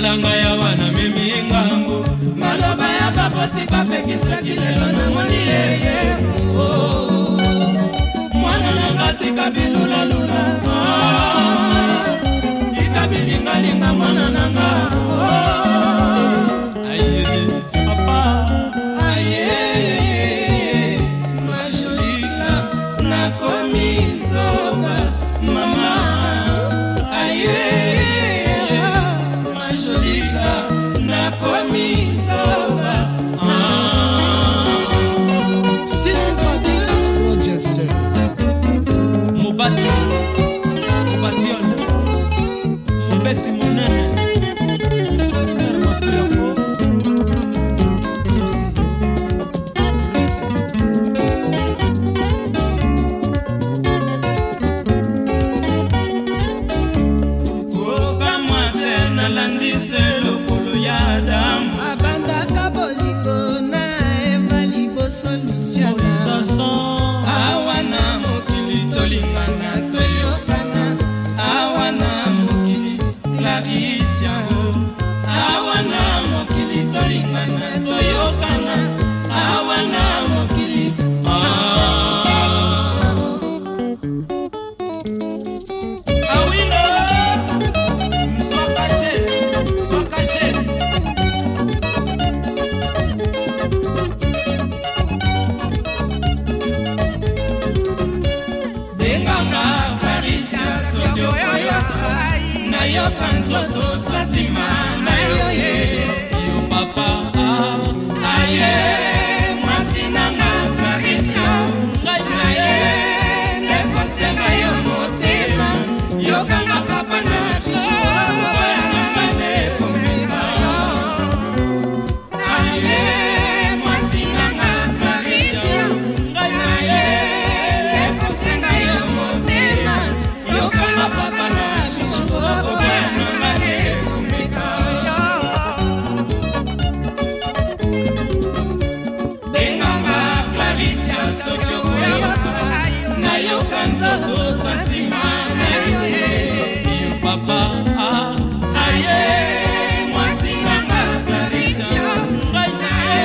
malanga ya wana memi ngambo maloba ya baboti bapekisaki lelo namoni yeye oh, oh, oh. mwana nanga tika bilulalula ah. nyonso tosatima na yo ye yo papa aye ah, ah, yeah. nzoto santima na yo ye yo papa aye mwasi nanga clarisia ngai na ye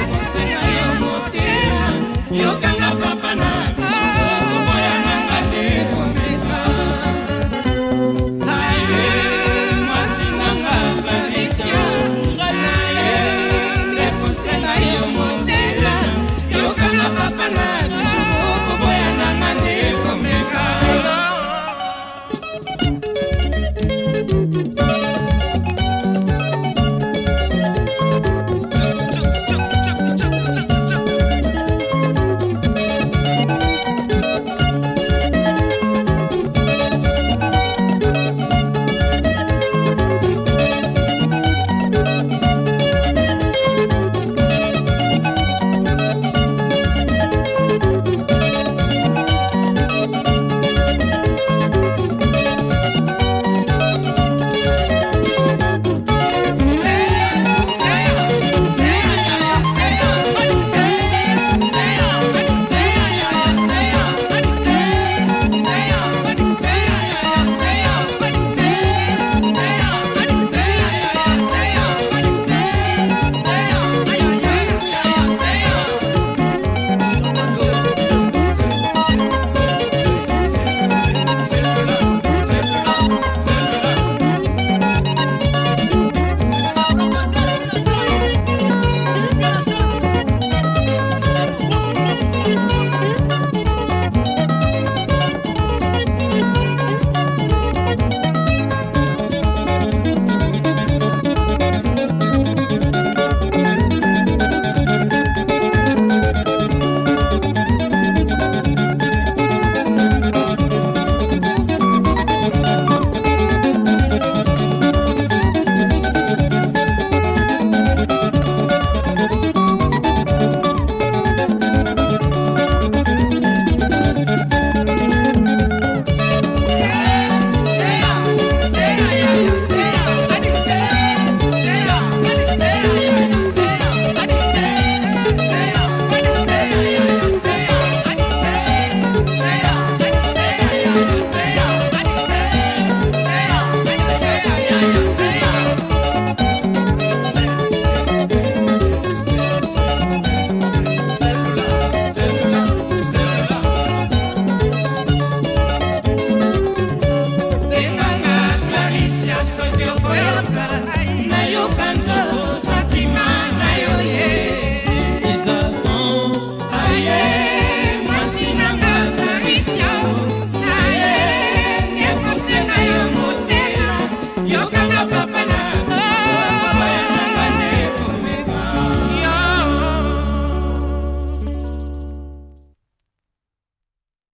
ekosenga yo motema yoka So yo poeta, me yucan